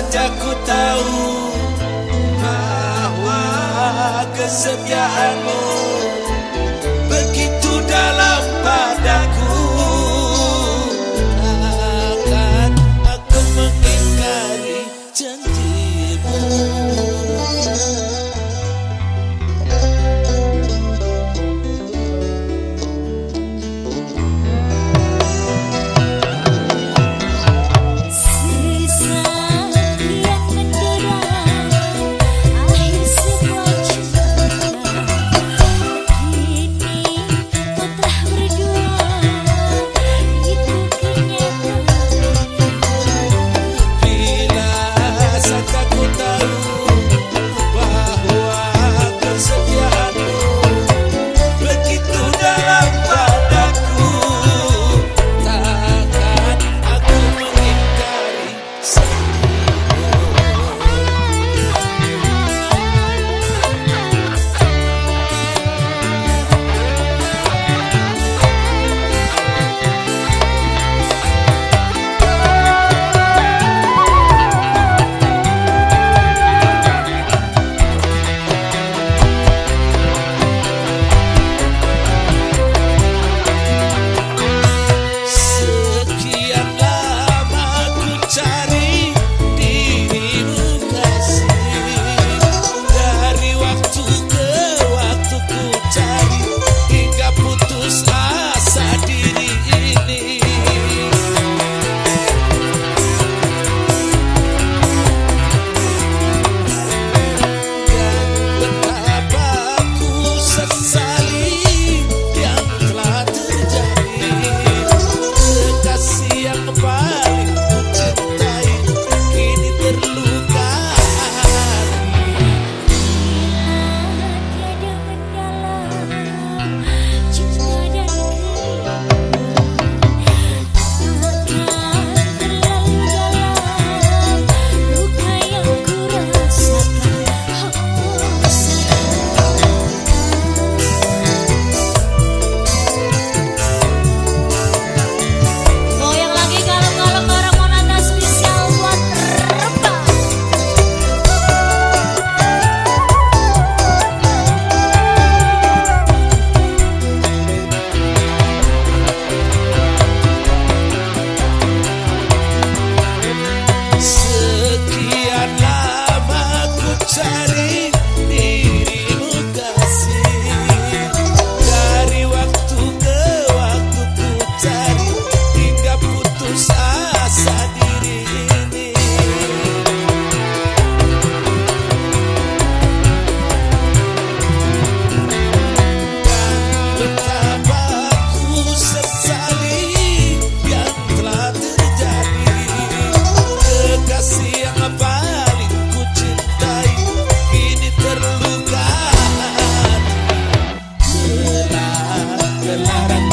saja ku tahu bahwa kesetiaanmu la la la